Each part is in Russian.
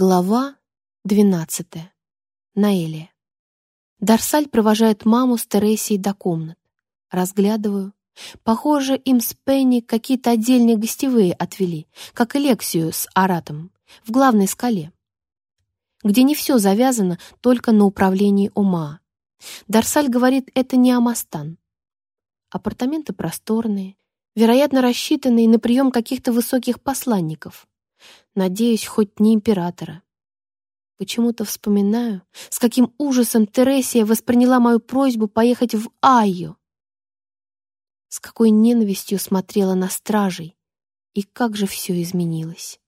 Глава двенадцатая. Наэлия. Дарсаль провожает маму с Тересией до комнат. Разглядываю. Похоже, им с Пенни какие-то отдельные гостевые отвели, как и Лексию с Аратом, в главной скале, где не все завязано только на управлении ума. Дарсаль говорит, это не Амастан. Апартаменты просторные, вероятно, рассчитанные на прием каких-то высоких посланников. Надеюсь, хоть не императора. Почему-то вспоминаю, с каким ужасом Тересия восприняла мою просьбу поехать в Айо. С какой ненавистью смотрела на стражей, и как же все изменилось.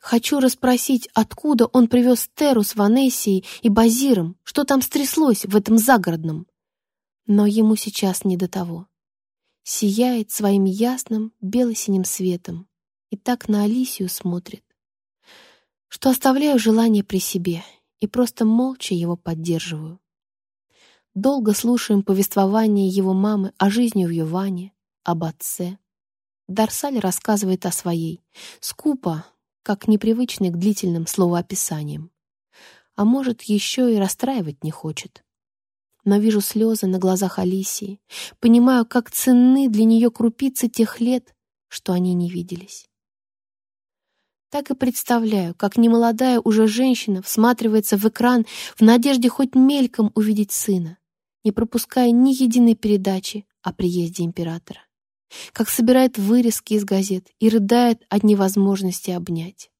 Хочу расспросить, откуда он привез Теру с Ванессией и Базиром, что там стряслось в этом загородном. Но ему сейчас не до того. Сияет своим ясным бело-синим светом и так на Алисию смотрит, что оставляю желание при себе и просто молча его поддерживаю. Долго слушаем повествование его мамы о жизни в Юване, об отце. Дарсаль рассказывает о своей, скупо, как непривычный к длительным словоописаниям. А может, еще и расстраивать не хочет. Но вижу слезы на глазах Алисии, понимаю, как ценны для нее крупицы тех лет, что они не виделись. Так и представляю, как немолодая уже женщина всматривается в экран в надежде хоть мельком увидеть сына, не пропуская ни единой передачи о приезде императора. Как собирает вырезки из газет и рыдает от невозможности обнять.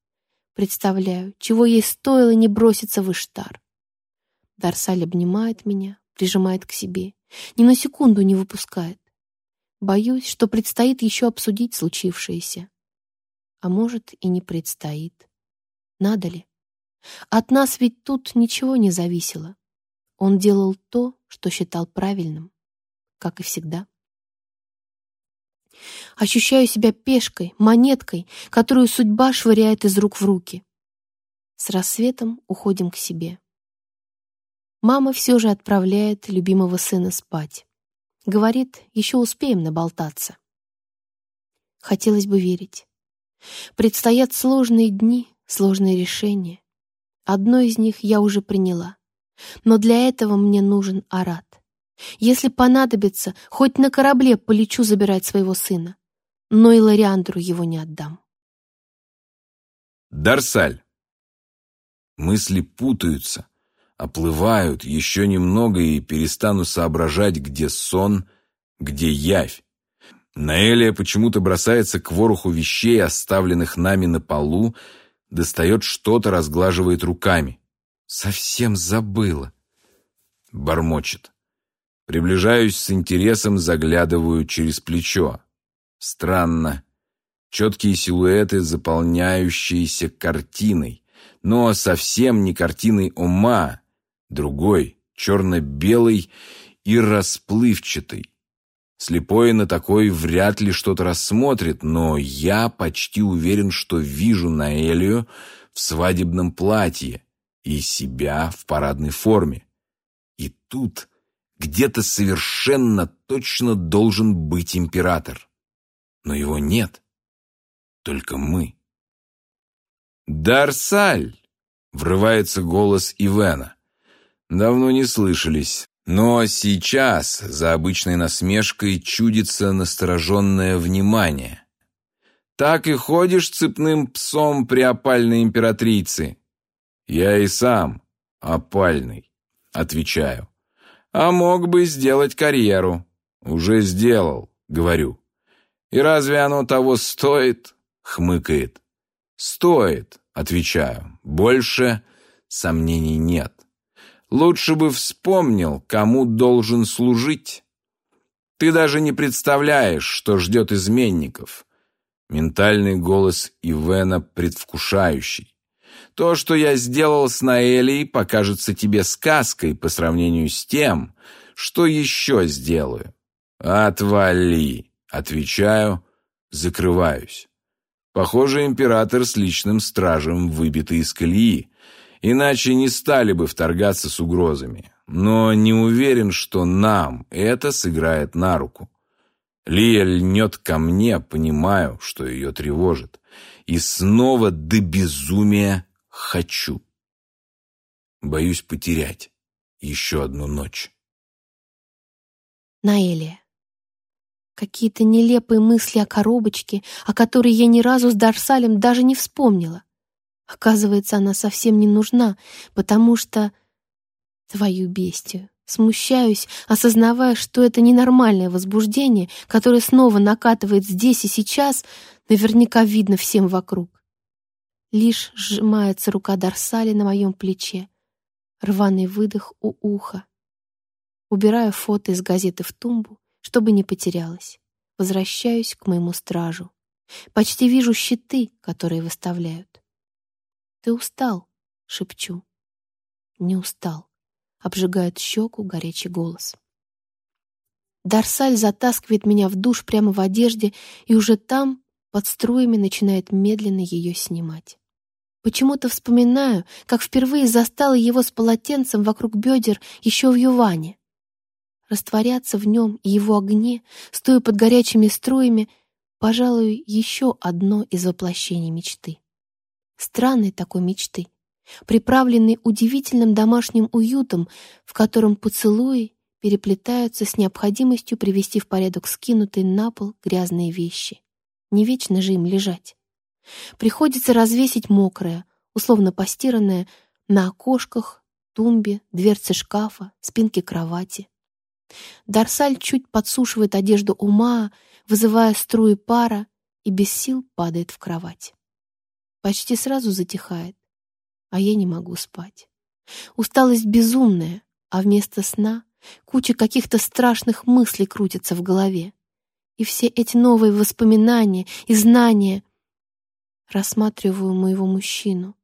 Представляю, чего ей стоило не броситься в Иштар. Дарсаль обнимает меня, прижимает к себе, ни на секунду не выпускает. Боюсь, что предстоит еще обсудить случившееся. А может, и не предстоит. Надо ли? От нас ведь тут ничего не зависело. Он делал то, что считал правильным, как и всегда. Ощущаю себя пешкой, монеткой, которую судьба швыряет из рук в руки. С рассветом уходим к себе. Мама все же отправляет любимого сына спать. Говорит, еще успеем наболтаться. Хотелось бы верить. Предстоят сложные дни, сложные решения. Одно из них я уже приняла. Но для этого мне нужен Арат. Если понадобится, хоть на корабле полечу забирать своего сына. Но и Лориандру его не отдам. Дарсаль. Мысли путаются, оплывают еще немного и перестану соображать, где сон, где явь. Наэлия почему-то бросается к вороху вещей, оставленных нами на полу, достает что-то, разглаживает руками. «Совсем забыла!» Бормочет. Приближаюсь с интересом, заглядываю через плечо. Странно. Четкие силуэты, заполняющиеся картиной. Но совсем не картиной ума. Другой, черно-белый и расплывчатый. Слепой на такой вряд ли что-то рассмотрит, но я почти уверен, что вижу Наэлию в свадебном платье и себя в парадной форме. И тут где-то совершенно точно должен быть император. Но его нет. Только мы. «Дарсаль!» — врывается голос Ивена. Давно не слышались. Но сейчас за обычной насмешкой чудится настороженное внимание. Так и ходишь цепным псом при опальной императрице. Я и сам опальный, отвечаю. А мог бы сделать карьеру. Уже сделал, говорю. И разве оно того стоит? Хмыкает. Стоит, отвечаю. Больше сомнений нет. Лучше бы вспомнил, кому должен служить. Ты даже не представляешь, что ждет изменников. Ментальный голос Ивена предвкушающий. То, что я сделал с Наэлей, покажется тебе сказкой по сравнению с тем, что еще сделаю. Отвали, отвечаю, закрываюсь. Похоже, император с личным стражем выбиты из колеи, Иначе не стали бы вторгаться с угрозами. Но не уверен, что нам это сыграет на руку. Лия льнет ко мне, понимаю, что ее тревожит. И снова до безумия хочу. Боюсь потерять еще одну ночь. Наэлия. Какие-то нелепые мысли о коробочке, о которой я ни разу с Дарсалем даже не вспомнила. Оказывается, она совсем не нужна, потому что... Твою бестию. Смущаюсь, осознавая, что это ненормальное возбуждение, которое снова накатывает здесь и сейчас, наверняка видно всем вокруг. Лишь сжимается рука Дарсали на моем плече. Рваный выдох у уха. Убираю фото из газеты в тумбу, чтобы не потерялась. Возвращаюсь к моему стражу. Почти вижу щиты, которые выставляют. «Ты устал?» — шепчу. «Не устал», — обжигает щеку горячий голос. Дарсаль затаскивает меня в душ прямо в одежде, и уже там, под струями, начинает медленно ее снимать. Почему-то вспоминаю, как впервые застала его с полотенцем вокруг бедер еще в Юване. Растворяться в нем и его огне, стоя под горячими струями, пожалуй, еще одно из воплощений мечты. Странной такой мечты, приправленной удивительным домашним уютом, в котором поцелуи переплетаются с необходимостью привести в порядок скинутые на пол грязные вещи. Не вечно же им лежать. Приходится развесить мокрое, условно постиранное, на окошках, тумбе, дверце шкафа, спинке кровати. Дарсаль чуть подсушивает одежду ума, вызывая струи пара, и без сил падает в кровать. Почти сразу затихает, а я не могу спать. Усталость безумная, а вместо сна куча каких-то страшных мыслей крутится в голове. И все эти новые воспоминания и знания Рассматриваю моего мужчину.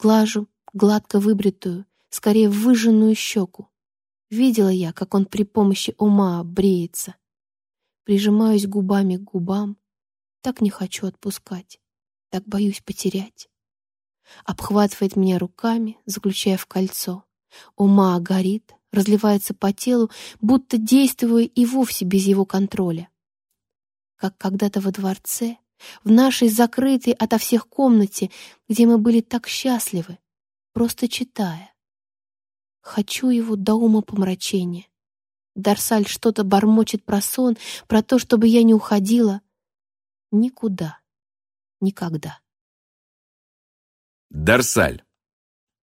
Глажу гладко выбритую, скорее выжженную щеку. Видела я, как он при помощи ума бреется. Прижимаюсь губами к губам. Так не хочу отпускать. Так боюсь потерять. Обхватывает меня руками, заключая в кольцо. Ума горит, разливается по телу, будто действуя и вовсе без его контроля. Как когда-то во дворце в нашей закрытой ото всех комнате, где мы были так счастливы, просто читая. Хочу его до ума помрачения. Дарсаль что-то бормочет про сон, про то, чтобы я не уходила. Никуда. Никогда. Дарсаль.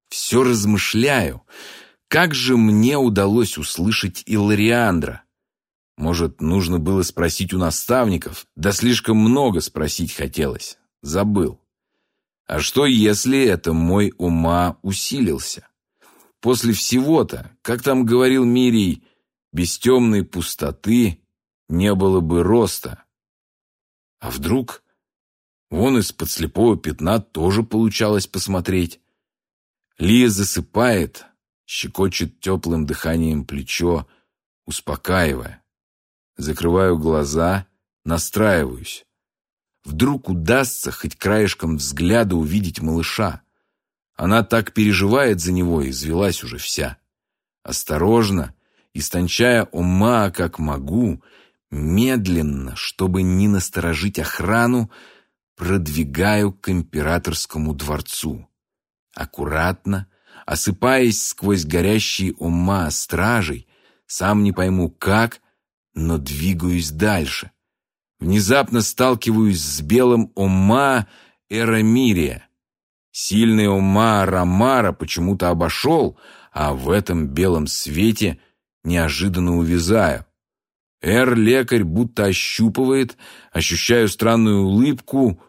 Все размышляю. Как же мне удалось услышать Илариандра? Может, нужно было спросить у наставников? Да слишком много спросить хотелось. Забыл. А что, если это мой ума усилился? После всего-то, как там говорил Мирий, без темной пустоты не было бы роста. А вдруг вон из-под слепого пятна тоже получалось посмотреть? Лия засыпает, щекочет теплым дыханием плечо, успокаивая. Закрываю глаза, настраиваюсь. Вдруг удастся хоть краешком взгляда увидеть малыша. Она так переживает за него и извелась уже вся. Осторожно, истончая ума, как могу, медленно, чтобы не насторожить охрану, продвигаю к императорскому дворцу. Аккуратно, осыпаясь сквозь горящие ума стражей, сам не пойму как, но двигаюсь дальше. Внезапно сталкиваюсь с белым Ома Эрамирия. Сильный Ома Рамара почему-то обошел, а в этом белом свете неожиданно увязаю. Эр-лекарь будто ощупывает, ощущаю странную улыбку,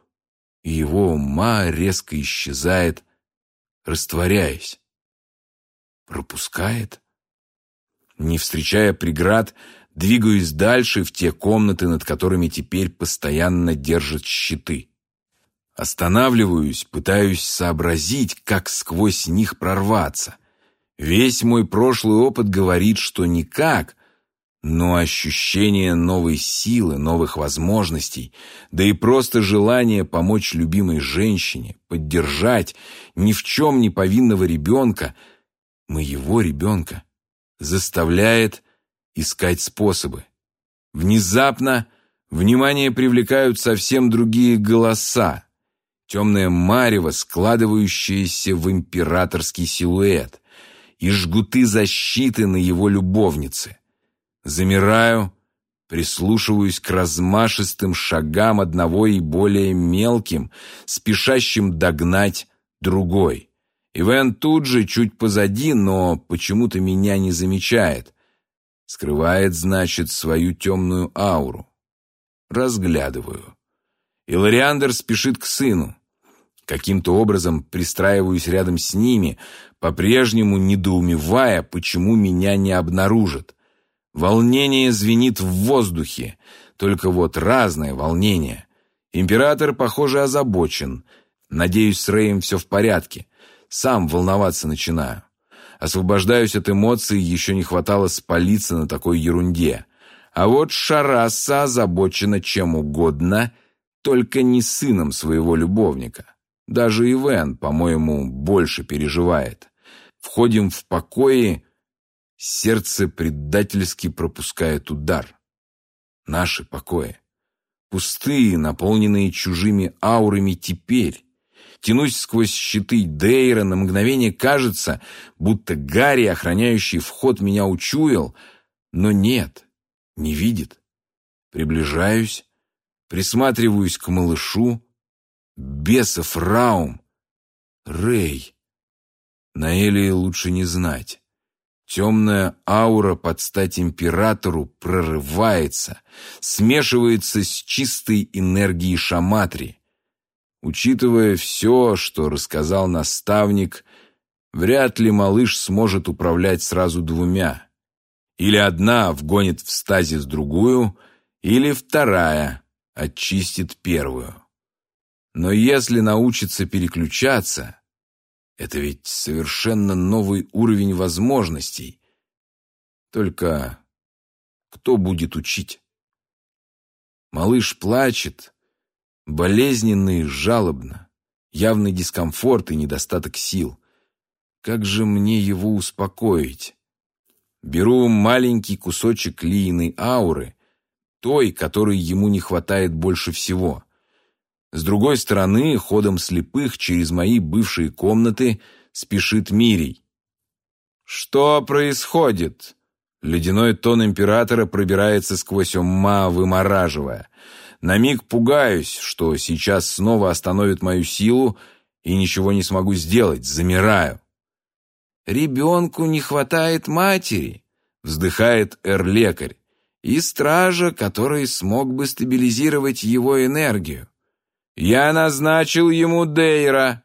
и его ума резко исчезает, растворяясь. Пропускает? Не встречая преград, Двигаюсь дальше в те комнаты, над которыми теперь постоянно держат щиты. Останавливаюсь, пытаюсь сообразить, как сквозь них прорваться. Весь мой прошлый опыт говорит, что никак, но ощущение новой силы, новых возможностей, да и просто желание помочь любимой женщине, поддержать ни в чем не повинного ребенка, моего ребенка, заставляет искать способы. Внезапно внимание привлекают совсем другие голоса. темное марево, складывающееся в императорский силуэт, и жгуты защиты на его любовнице. Замираю, прислушиваюсь к размашистым шагам одного и более мелким, спешащим догнать другой. Ивен тут же, чуть позади, но почему-то меня не замечает. Скрывает, значит, свою темную ауру. Разглядываю. Илариандр спешит к сыну. Каким-то образом пристраиваюсь рядом с ними, по-прежнему недоумевая, почему меня не обнаружат. Волнение звенит в воздухе, только вот разное волнение. Император, похоже, озабочен. Надеюсь, с Рэем все в порядке. Сам волноваться начинаю. Освобождаюсь от эмоций, еще не хватало спалиться на такой ерунде. А вот Шараса озабочена чем угодно, только не сыном своего любовника. Даже Ивен, по-моему, больше переживает. Входим в покои, сердце предательски пропускает удар. Наши покои. Пустые, наполненные чужими аурами теперь. Тянусь сквозь щиты Дейра, на мгновение кажется, будто Гарри, охраняющий вход, меня учуял, но нет, не видит. Приближаюсь, присматриваюсь к малышу. Бесов Раум! Рэй! На Элии лучше не знать. Темная аура под стать императору прорывается, смешивается с чистой энергией шаматри. Учитывая все, что рассказал наставник, вряд ли малыш сможет управлять сразу двумя. Или одна вгонит в стазис другую, или вторая очистит первую. Но если научится переключаться, это ведь совершенно новый уровень возможностей. Только кто будет учить? Малыш плачет, болезненно и жалобно, явный дискомфорт и недостаток сил. Как же мне его успокоить? Беру маленький кусочек лийной ауры, той, которой ему не хватает больше всего. С другой стороны, ходом слепых через мои бывшие комнаты спешит Мирий. «Что происходит?» Ледяной тон императора пробирается сквозь ума, вымораживая. На миг пугаюсь, что сейчас снова остановит мою силу и ничего не смогу сделать, замираю. «Ребенку не хватает матери», — вздыхает эр-лекарь, «и стража, который смог бы стабилизировать его энергию. Я назначил ему Дейра.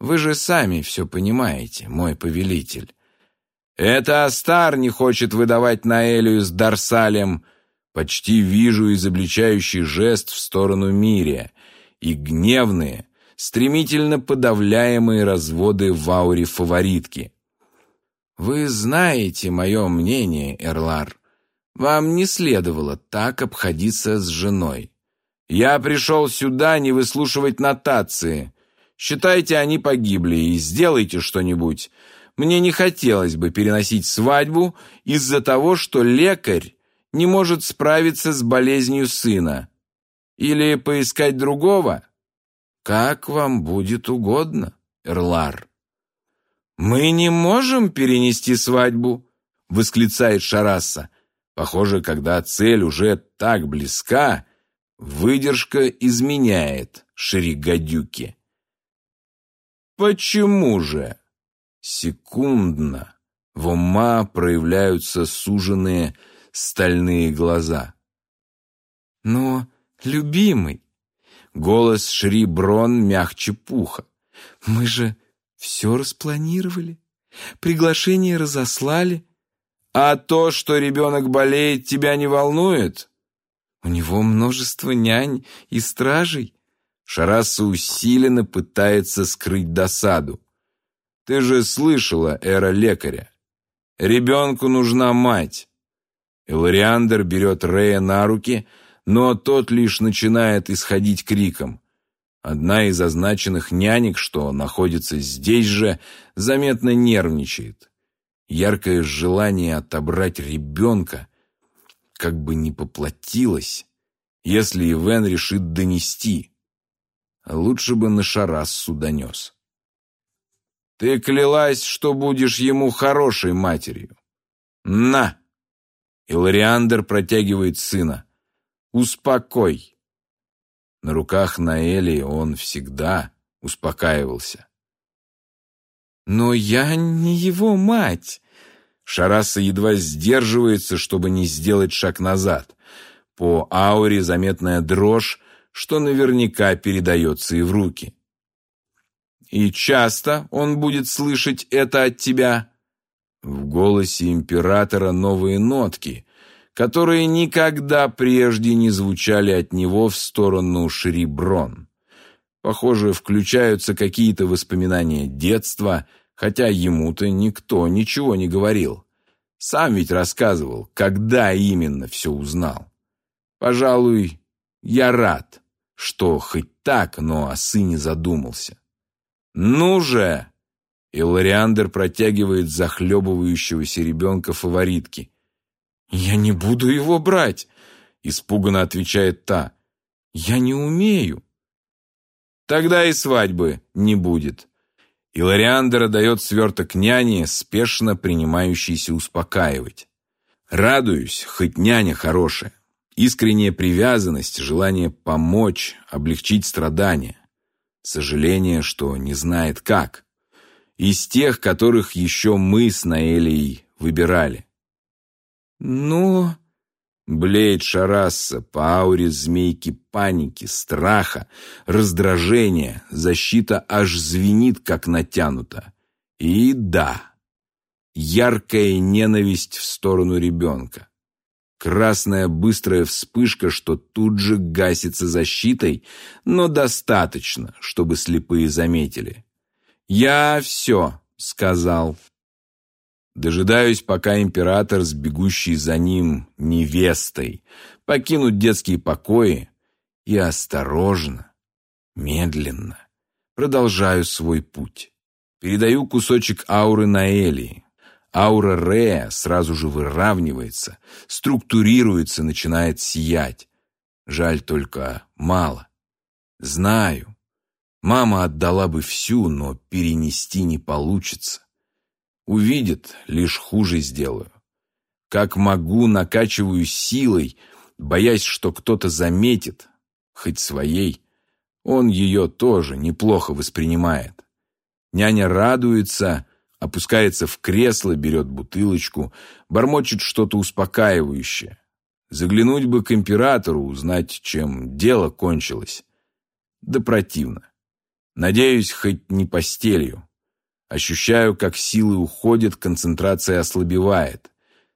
Вы же сами все понимаете, мой повелитель. Это Астар не хочет выдавать Наэлию с Дарсалем, Почти вижу изобличающий жест в сторону Мирия и гневные, стремительно подавляемые разводы в ауре фаворитки. «Вы знаете мое мнение, Эрлар. Вам не следовало так обходиться с женой. Я пришел сюда не выслушивать нотации. Считайте, они погибли, и сделайте что-нибудь. Мне не хотелось бы переносить свадьбу из-за того, что лекарь не может справиться с болезнью сына. Или поискать другого? Как вам будет угодно, Эрлар. «Мы не можем перенести свадьбу», — восклицает Шараса. Похоже, когда цель уже так близка, выдержка изменяет Шеригадюке. «Почему же?» Секундно в ума проявляются суженные стальные глаза. «Но, любимый!» Голос Шри Брон мягче пуха. «Мы же все распланировали, приглашение разослали. А то, что ребенок болеет, тебя не волнует?» «У него множество нянь и стражей». Шараса усиленно пытается скрыть досаду. «Ты же слышала, эра лекаря. Ребенку нужна мать. Элариандр берет Рея на руки, но тот лишь начинает исходить криком. Одна из означенных нянек, что находится здесь же, заметно нервничает. Яркое желание отобрать ребенка как бы не поплатилось, если Ивен решит донести. Лучше бы на Шарассу донес. Ты клялась, что будешь ему хорошей матерью. На! Илариандр протягивает сына. Успокой. На руках Наэли он всегда успокаивался. «Но я не его мать!» Шараса едва сдерживается, чтобы не сделать шаг назад. По ауре заметная дрожь, что наверняка передается и в руки. «И часто он будет слышать это от тебя?» В голосе императора новые нотки, которые никогда прежде не звучали от него в сторону Шриброн. Похоже, включаются какие-то воспоминания детства, хотя ему-то никто ничего не говорил. Сам ведь рассказывал, когда именно все узнал. Пожалуй, я рад, что хоть так, но о сыне задумался. «Ну же!» И Лориандр протягивает захлебывающегося ребенка фаворитки. «Я не буду его брать!» Испуганно отвечает та. «Я не умею!» Тогда и свадьбы не будет. Илариандра дает сверток няне, спешно принимающейся успокаивать. Радуюсь, хоть няня хорошая. Искренняя привязанность, желание помочь, облегчить страдания. Сожаление, что не знает как. Из тех, которых еще мы с Наэлией выбирали. «Ну...» Блеет Шарасса по ауре змейки паники, страха, раздражения, защита аж звенит, как натянута. И да, яркая ненависть в сторону ребенка. Красная быстрая вспышка, что тут же гасится защитой, но достаточно, чтобы слепые заметили. «Я все», — сказал. Дожидаюсь, пока император с бегущей за ним невестой покинут детские покои и осторожно, медленно продолжаю свой путь. Передаю кусочек ауры Наэлии. Аура Рея сразу же выравнивается, структурируется, начинает сиять. Жаль только мало. Знаю, мама отдала бы всю, но перенести не получится. Увидит, лишь хуже сделаю. Как могу, накачиваю силой, боясь, что кто-то заметит, хоть своей. Он ее тоже неплохо воспринимает. Няня радуется, опускается в кресло, берет бутылочку, бормочет что-то успокаивающее. Заглянуть бы к императору, узнать, чем дело кончилось. Да противно. Надеюсь, хоть не постелью. Ощущаю, как силы уходят, концентрация ослабевает.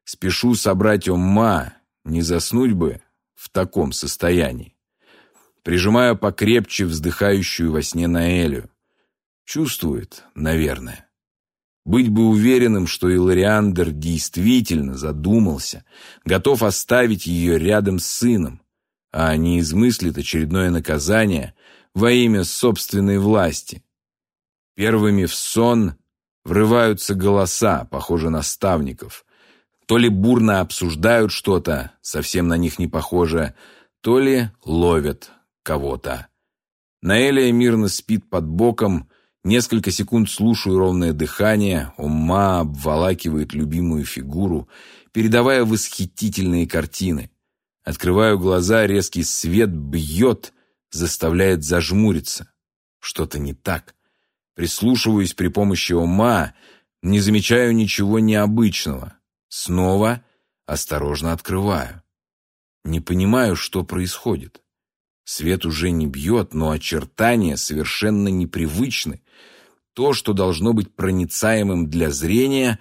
Спешу собрать ума, не заснуть бы в таком состоянии. Прижимаю покрепче вздыхающую во сне Наэлю. Чувствует, наверное. Быть бы уверенным, что Илариандр действительно задумался, готов оставить ее рядом с сыном, а не измыслит очередное наказание во имя собственной власти. Первыми в сон врываются голоса, похожие наставников. То ли бурно обсуждают что-то, совсем на них не похоже, то ли ловят кого-то. Наэлия мирно спит под боком, несколько секунд слушаю ровное дыхание, ума обволакивает любимую фигуру, передавая восхитительные картины. Открываю глаза, резкий свет бьет, заставляет зажмуриться. Что-то не так. Прислушиваюсь при помощи ума, не замечаю ничего необычного. Снова осторожно открываю. Не понимаю, что происходит. Свет уже не бьет, но очертания совершенно непривычны. То, что должно быть проницаемым для зрения,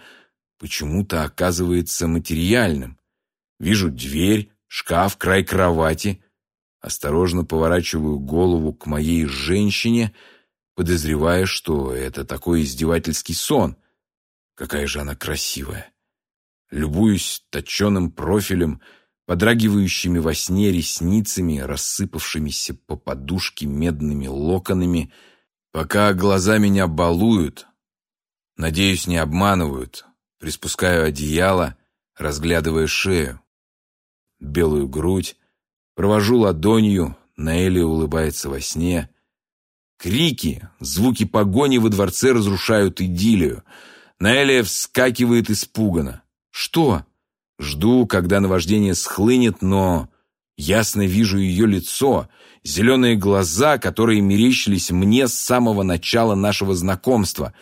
почему-то оказывается материальным. Вижу дверь, шкаф, край кровати. Осторожно поворачиваю голову к моей женщине — подозревая, что это такой издевательский сон. Какая же она красивая. Любуюсь точеным профилем, подрагивающими во сне ресницами, рассыпавшимися по подушке медными локонами, пока глаза меня балуют. Надеюсь, не обманывают. Приспускаю одеяло, разглядывая шею. Белую грудь, провожу ладонью, Наэли улыбается во сне — Крики, звуки погони во дворце разрушают идиллию. Наэлия вскакивает испуганно. «Что?» Жду, когда наваждение схлынет, но ясно вижу ее лицо, зеленые глаза, которые мерещились мне с самого начала нашего знакомства,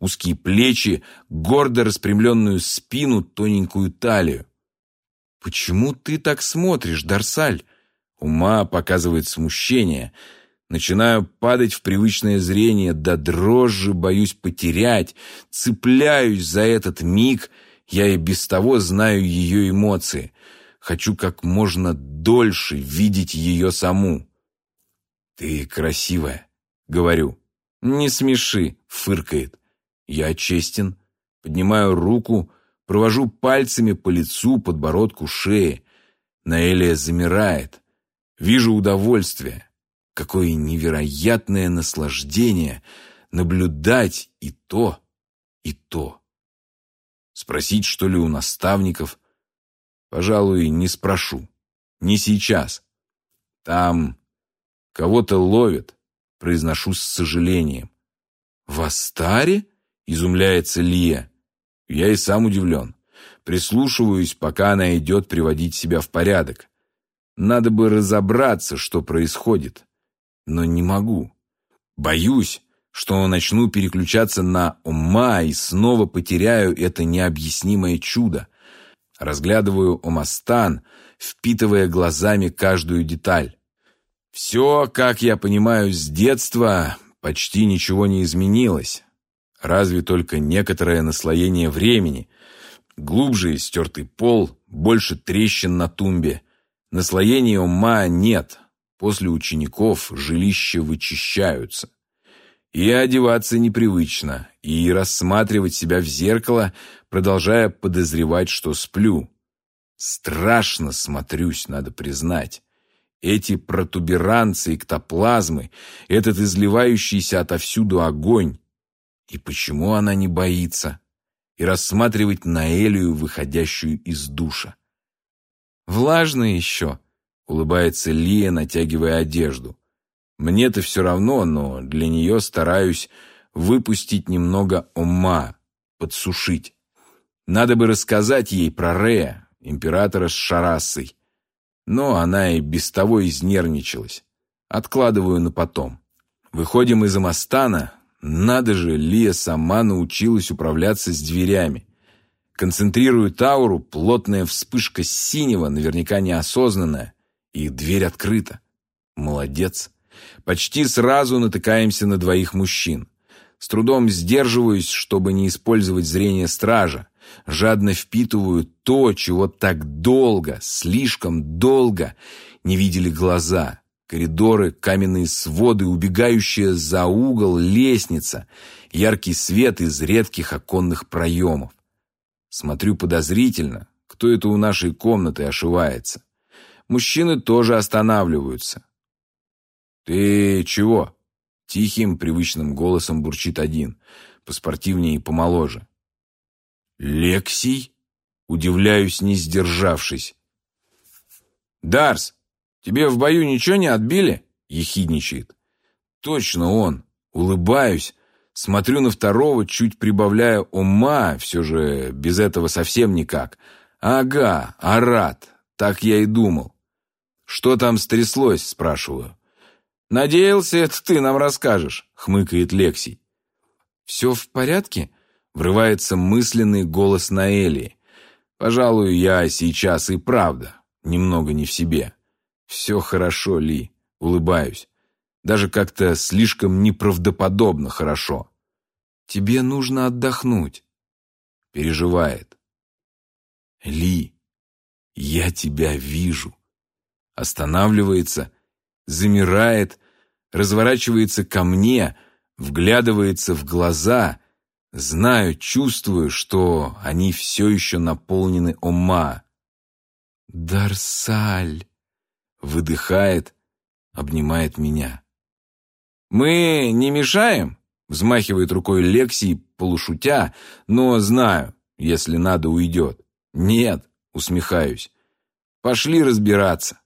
узкие плечи, гордо распрямленную спину, тоненькую талию. «Почему ты так смотришь, Дарсаль?» Ума показывает смущение. Начинаю падать в привычное зрение, до да дрожжи боюсь потерять, цепляюсь за этот миг — я и без того знаю ее эмоции. Хочу как можно дольше видеть ее саму. «Ты красивая», — говорю. «Не смеши», — фыркает. Я честен, поднимаю руку, провожу пальцами по лицу, подбородку, шее. Наэлия замирает. Вижу удовольствие. Какое невероятное наслаждение наблюдать и то, и то. Спросить, что ли, у наставников? Пожалуй, не спрошу. Не сейчас. Там кого-то ловят, произношу с сожалением. В Астаре? Изумляется Лия. Я и сам удивлен. Прислушиваюсь, пока она идет приводить себя в порядок. Надо бы разобраться, что происходит. Но не могу. Боюсь, что начну переключаться на ума и снова потеряю это необъяснимое чудо. Разглядываю Омастан, впитывая глазами каждую деталь. Все, как я понимаю, с детства почти ничего не изменилось. Разве только некоторое наслоение времени. Глубже стертый пол, больше трещин на тумбе. Наслоения ума нет. После учеников жилища вычищаются. И одеваться непривычно, и рассматривать себя в зеркало, продолжая подозревать, что сплю. Страшно смотрюсь, надо признать. Эти протуберанцы, эктоплазмы, этот изливающийся отовсюду огонь. И почему она не боится? И рассматривать Наэлию, выходящую из душа. «Влажно еще», — улыбается Лия, натягивая одежду. Мне-то все равно, но для нее стараюсь выпустить немного ума, подсушить. Надо бы рассказать ей про Рея, императора с Шарасой. Но она и без того изнервничалась. Откладываю на потом. Выходим из Амастана. Надо же, Лия сама научилась управляться с дверями. Концентрирую тауру, плотная вспышка синего, наверняка неосознанная, и дверь открыта. Молодец. Почти сразу натыкаемся на двоих мужчин. С трудом сдерживаюсь, чтобы не использовать зрение стража. Жадно впитываю то, чего так долго, слишком долго не видели глаза. Коридоры, каменные своды, убегающая за угол лестница, яркий свет из редких оконных проемов. Смотрю подозрительно, кто это у нашей комнаты ошивается. Мужчины тоже останавливаются. «Ты чего?» Тихим, привычным голосом бурчит один, поспортивнее и помоложе. «Лексий?» Удивляюсь, не сдержавшись. «Дарс, тебе в бою ничего не отбили?» Ехидничает. «Точно он!» Улыбаюсь, смотрю на второго, чуть прибавляя ума, все же без этого совсем никак. «Ага, Арат, так я и думал». «Что там стряслось?» – спрашиваю. «Надеялся, это ты нам расскажешь», — хмыкает Лексий. «Все в порядке?» — врывается мысленный голос Наэлии. «Пожалуй, я сейчас и правда немного не в себе. Все хорошо, Ли, улыбаюсь. Даже как-то слишком неправдоподобно хорошо. Тебе нужно отдохнуть», — переживает. «Ли, я тебя вижу». Останавливается, замирает, разворачивается ко мне, вглядывается в глаза. Знаю, чувствую, что они все еще наполнены ума. «Дарсаль!» — выдыхает, обнимает меня. «Мы не мешаем?» — взмахивает рукой Лексий, полушутя, но знаю, если надо, уйдет. «Нет», — усмехаюсь. «Пошли разбираться».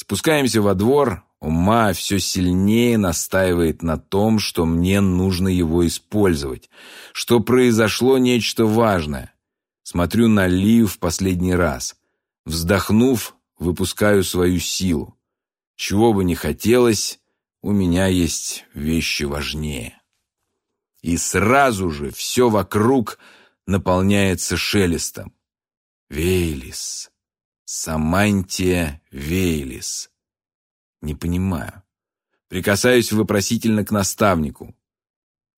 Спускаемся во двор, Ума все сильнее настаивает на том, что мне нужно его использовать, что произошло нечто важное. Смотрю на Лию в последний раз. Вздохнув, выпускаю свою силу. Чего бы ни хотелось, у меня есть вещи важнее. И сразу же все вокруг наполняется шелестом. Вейлис. Самантия Вейлис. Не понимаю. Прикасаюсь вопросительно к наставнику.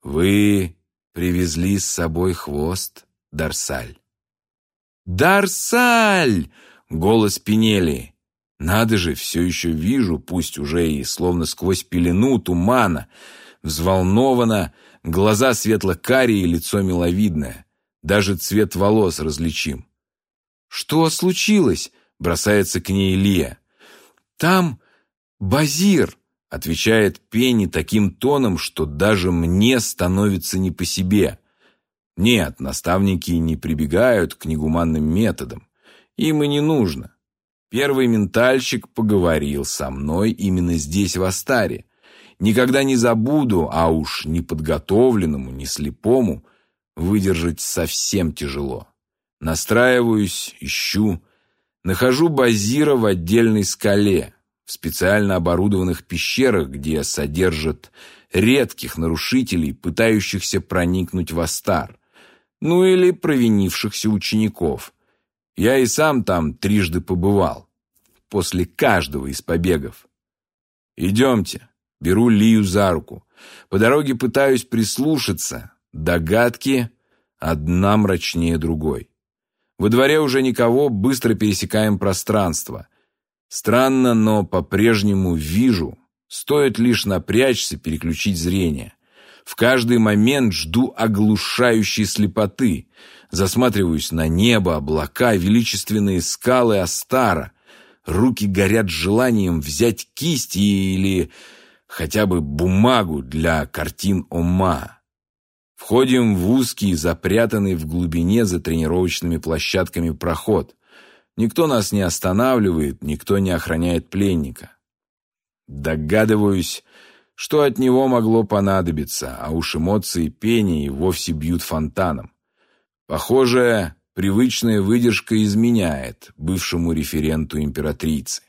Вы привезли с собой хвост, Дарсаль? Дарсаль! Голос Пинели. Надо же, все еще вижу, пусть уже и словно сквозь пелену тумана, взволнованно, глаза светло-карие, лицо миловидное, даже цвет волос различим. «Что случилось?» — бросается к ней Илья. «Там Базир!» — отвечает Пенни таким тоном, что даже мне становится не по себе. Нет, наставники не прибегают к негуманным методам. Им и не нужно. Первый ментальщик поговорил со мной именно здесь, в Астаре. Никогда не забуду, а уж неподготовленному, не слепому, выдержать совсем тяжело. Настраиваюсь, ищу, нахожу Базира в отдельной скале, в специально оборудованных пещерах, где содержат редких нарушителей, пытающихся проникнуть в Астар, ну или провинившихся учеников – я и сам там трижды побывал, после каждого из побегов. Идемте, беру Лию за руку. По дороге пытаюсь прислушаться. Догадки одна мрачнее другой. Во дворе уже никого, быстро пересекаем пространство. Странно, но по-прежнему вижу. Стоит лишь напрячься, переключить зрение. В каждый момент жду оглушающей слепоты. Засматриваюсь на небо, облака, величественные скалы Астара. Руки горят желанием взять кисть или хотя бы бумагу для картин Ома. Входим в узкий, запрятанный в глубине за тренировочными площадками проход. Никто нас не останавливает, никто не охраняет пленника. Догадываюсь, что от него могло понадобиться, а уж эмоции пения и вовсе бьют фонтаном. Похоже, привычная выдержка изменяет бывшему референту императрицы.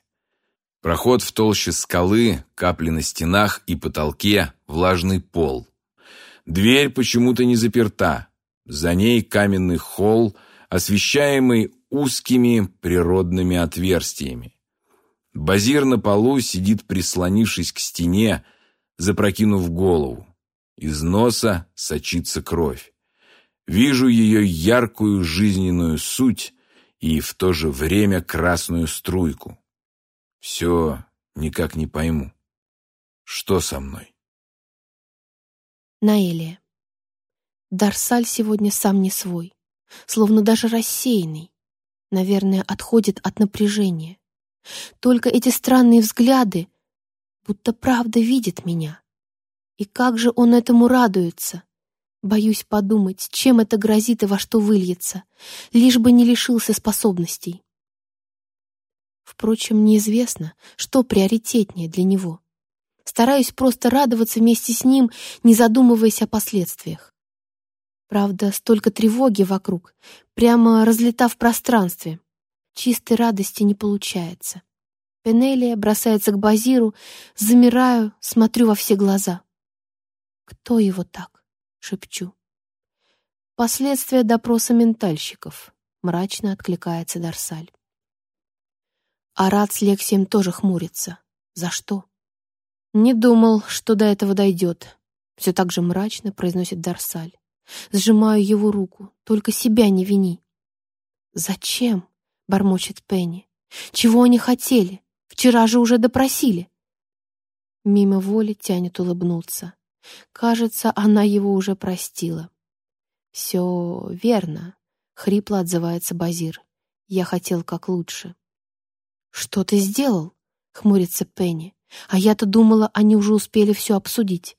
Проход в толще скалы, капли на стенах и потолке, влажный пол. Дверь почему-то не заперта. За ней каменный холл, освещаемый узкими природными отверстиями. Базир на полу сидит, прислонившись к стене, запрокинув голову. Из носа сочится кровь. Вижу ее яркую жизненную суть и в то же время красную струйку. Все никак не пойму. Что со мной? Наэлия. Дарсаль сегодня сам не свой, словно даже рассеянный. Наверное, отходит от напряжения. Только эти странные взгляды, будто правда видит меня. И как же он этому радуется? Боюсь подумать, чем это грозит и во что выльется, лишь бы не лишился способностей. Впрочем, неизвестно, что приоритетнее для него. Стараюсь просто радоваться вместе с ним, не задумываясь о последствиях. Правда, столько тревоги вокруг, прямо разлета в пространстве. Чистой радости не получается. Пенелия бросается к Базиру, замираю, смотрю во все глаза. «Кто его так?» — шепчу. «Последствия допроса ментальщиков», — мрачно откликается Дарсаль. Арат с Лексием тоже хмурится. «За что?» «Не думал, что до этого дойдет», — все так же мрачно произносит Дарсаль. Сжимаю его руку, только себя не вини. «Зачем?» — бормочет Пенни. «Чего они хотели? Вчера же уже допросили». Мимо воли тянет улыбнуться. Кажется, она его уже простила. «Все верно», — хрипло отзывается Базир. «Я хотел как лучше». «Что ты сделал?» — хмурится Пенни. «А я-то думала, они уже успели все обсудить».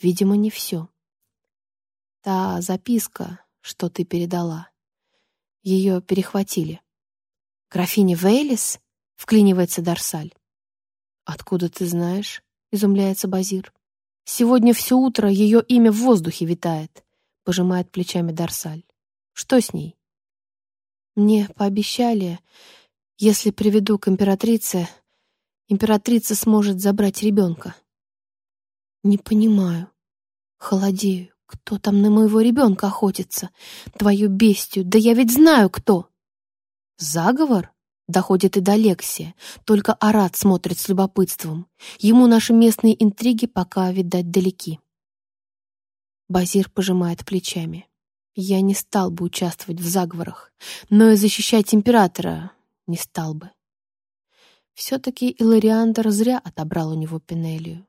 «Видимо, не все». «Та записка, что ты передала. Ее перехватили». «Графиня Вейлис?» — вклинивается Дарсаль. «Откуда ты знаешь?» — изумляется Базир. «Сегодня все утро ее имя в воздухе витает», — пожимает плечами Дарсаль. «Что с ней?» «Мне пообещали, если приведу к императрице, императрица сможет забрать ребенка». «Не понимаю. Холодею. Кто там на моего ребенка охотится? Твою бестию. Да я ведь знаю, кто!» «Заговор?» Доходит и до Лексия. Только Арат смотрит с любопытством. Ему наши местные интриги пока, видать, далеки. Базир пожимает плечами. Я не стал бы участвовать в заговорах, но и защищать императора не стал бы. Все-таки Илариандр зря отобрал у него Пенелию.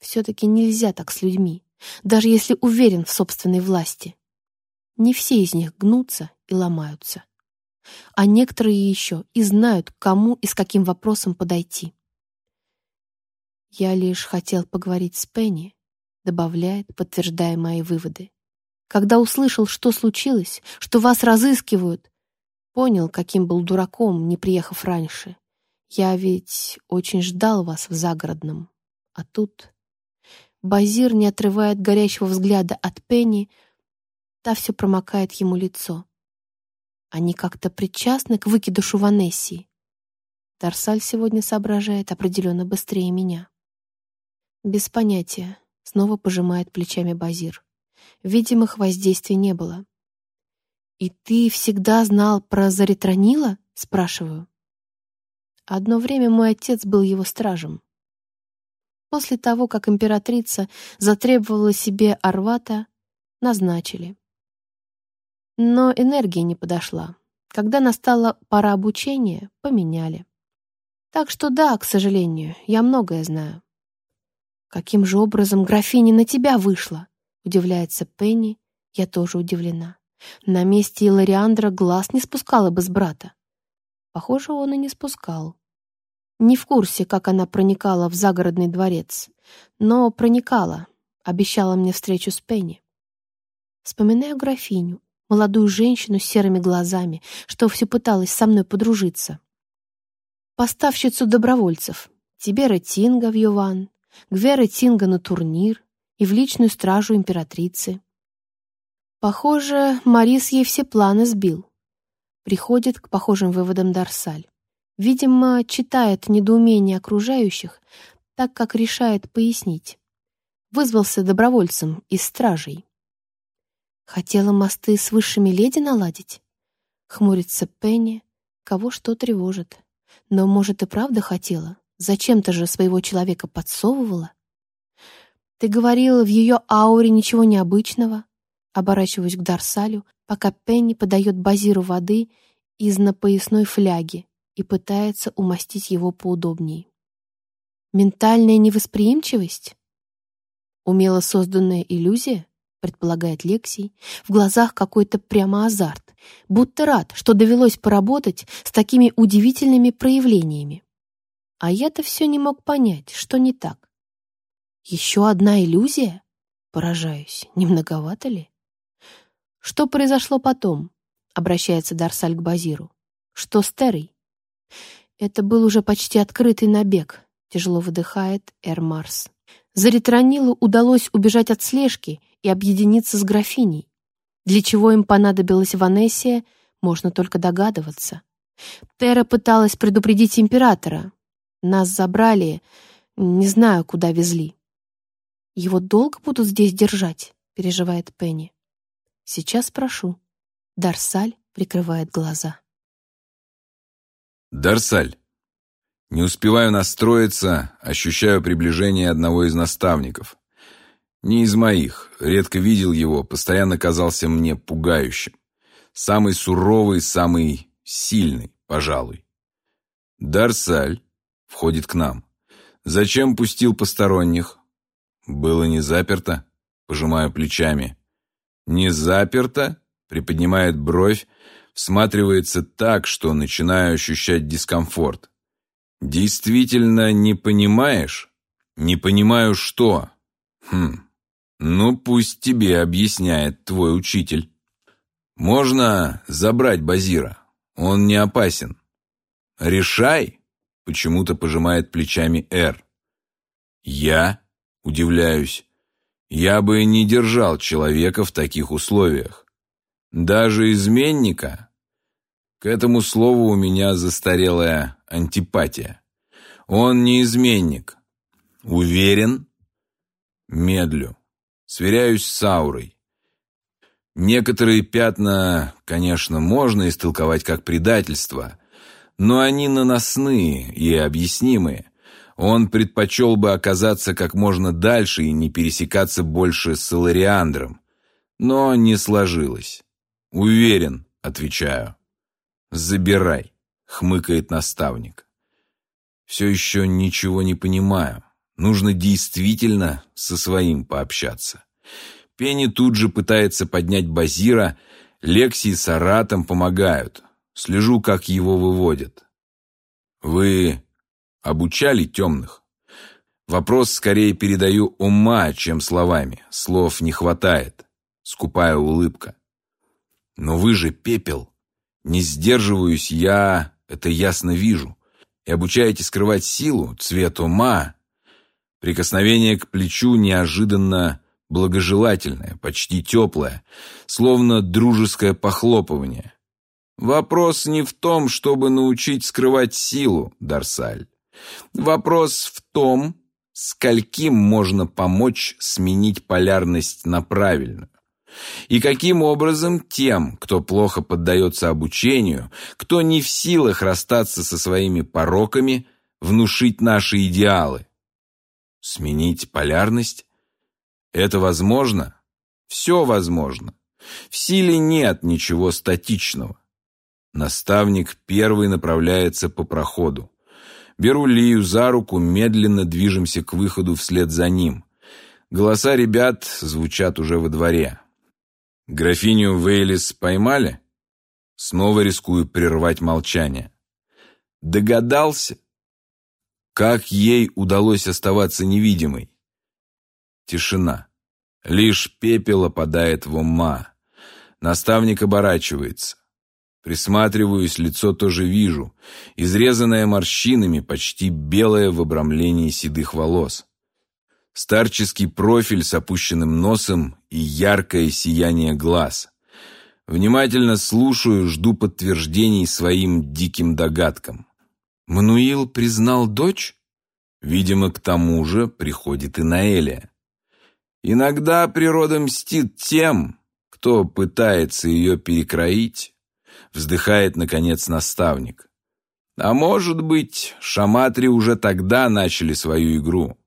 Все-таки нельзя так с людьми, даже если уверен в собственной власти. Не все из них гнутся и ломаются а некоторые еще и знают, кому и с каким вопросом подойти. «Я лишь хотел поговорить с Пенни», — добавляет, подтверждая мои выводы. «Когда услышал, что случилось, что вас разыскивают, понял, каким был дураком, не приехав раньше. Я ведь очень ждал вас в загородном. А тут...» Базир не отрывает горящего взгляда от Пенни, та все промокает ему лицо. Они как-то причастны к выкидышу Ванессии. Тарсаль сегодня соображает определенно быстрее меня. Без понятия. Снова пожимает плечами Базир. Видимых воздействий не было. «И ты всегда знал про Заритронила?» — спрашиваю. Одно время мой отец был его стражем. После того, как императрица затребовала себе Арвата, назначили. Но энергия не подошла. Когда настала пора обучения, поменяли. Так что да, к сожалению, я многое знаю. Каким же образом графиня на тебя вышла? Удивляется Пенни. Я тоже удивлена. На месте Илариандра глаз не спускала бы с брата. Похоже, он и не спускал. Не в курсе, как она проникала в загородный дворец, но проникала, обещала мне встречу с Пенни. Вспоминаю графиню, молодую женщину с серыми глазами, что все пыталась со мной подружиться. Поставщицу добровольцев, Тибера Тинга в Йован, Гвера Тинга на турнир и в личную стражу императрицы. Похоже, Марис ей все планы сбил. Приходит к похожим выводам Дарсаль. Видимо, читает недоумение окружающих, так как решает пояснить. Вызвался добровольцем из стражей. Хотела мосты с высшими леди наладить? Хмурится Пенни, кого что тревожит. Но, может, и правда хотела? Зачем-то же своего человека подсовывала? Ты говорила, в ее ауре ничего необычного? Оборачиваюсь к Дарсалю, пока Пенни подает Базиру воды из напоясной фляги и пытается умастить его поудобней. Ментальная невосприимчивость? Умело созданная иллюзия? предполагает Лексий, в глазах какой-то прямо азарт, будто рад, что довелось поработать с такими удивительными проявлениями. А я-то все не мог понять, что не так. Еще одна иллюзия? Поражаюсь, не многовато ли? Что произошло потом? Обращается Дарсаль к Базиру. Что с Терой? Это был уже почти открытый набег, тяжело выдыхает Эр Марс. Заритронилу удалось убежать от слежки и объединиться с графиней. Для чего им понадобилась Ванессия, можно только догадываться. Тера пыталась предупредить императора. Нас забрали, не знаю, куда везли. «Его долго будут здесь держать?» — переживает Пенни. «Сейчас спрошу». Дарсаль прикрывает глаза. Дарсаль. Не успеваю настроиться, ощущаю приближение одного из наставников. Не из моих, редко видел его, постоянно казался мне пугающим. Самый суровый, самый сильный, пожалуй. Дарсаль входит к нам. Зачем пустил посторонних? Было не заперто, пожимаю плечами. Не заперто? Приподнимает бровь, всматривается так, что начинаю ощущать дискомфорт. Действительно не понимаешь? Не понимаю что? Хм, ну, пусть тебе объясняет твой учитель. Можно забрать Базира. Он не опасен. Решай, почему-то пожимает плечами Эр. Я? Удивляюсь. Я бы не держал человека в таких условиях. Даже изменника? К этому слову у меня застарелая антипатия. Он не изменник. Уверен? Медлю. Сверяюсь с аурой. Некоторые пятна, конечно, можно истолковать как предательство, но они наносные и объяснимые. Он предпочел бы оказаться как можно дальше и не пересекаться больше с Илариандром. Но не сложилось. «Уверен», — отвечаю. «Забирай», — хмыкает наставник. «Все еще ничего не понимаю. Нужно действительно со своим пообщаться». Пенни тут же пытается поднять Базира, Лекси и Саратом помогают. Слежу, как его выводят. «Вы обучали темных?» Вопрос скорее передаю ума, чем словами. Слов не хватает. Скупая улыбка. Но вы же пепел. Не сдерживаюсь я, это ясно вижу. И обучаете скрывать силу, цвет ума. Прикосновение к плечу неожиданно благожелательное, почти теплое, словно дружеское похлопывание. Вопрос не в том, чтобы научить скрывать силу, Дарсаль. Вопрос в том, скольким можно помочь сменить полярность на правильную. И каким образом тем, кто плохо поддается обучению, кто не в силах расстаться со своими пороками, внушить наши идеалы? Сменить полярность? Это возможно? Все возможно. В силе нет ничего статичного. Наставник первый направляется по проходу. Беру Лию за руку, медленно движемся к выходу вслед за ним. Голоса ребят звучат уже во дворе. Графиню Вейлис поймали? Снова рискую прервать молчание. Догадался? Как ей удалось оставаться невидимой? Тишина. Лишь пепел опадает в ума. Наставник оборачивается. Присматриваюсь, лицо тоже вижу. Изрезанное морщинами, почти белое в обрамлении седых волос. Старческий профиль с опущенным носом и яркое сияние глаз. Внимательно слушаю, жду подтверждений своим диким догадкам. Мануил признал дочь? Видимо, к тому же приходит и Наэлия. Иногда природа мстит тем, кто пытается ее перекроить, вздыхает, наконец, наставник. А может быть, шаматри уже тогда начали свою игру.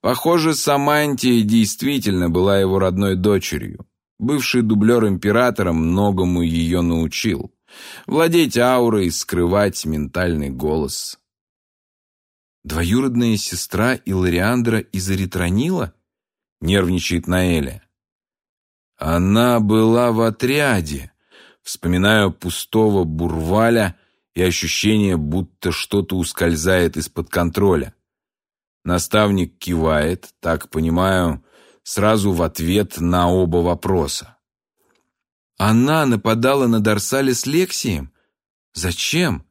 Похоже, Самантия действительно была его родной дочерью. Бывший дублер императора многому ее научил. Владеть аурой, скрывать ментальный голос. Двоюродная сестра Илариандра из Эритронила? Нервничает Наэля. Она была в отряде. Вспоминаю пустого бурваля и ощущение, будто что-то ускользает из-под контроля. Наставник кивает, так понимаю, сразу в ответ на оба вопроса. Она нападала на Дарсале с Лексием? Зачем?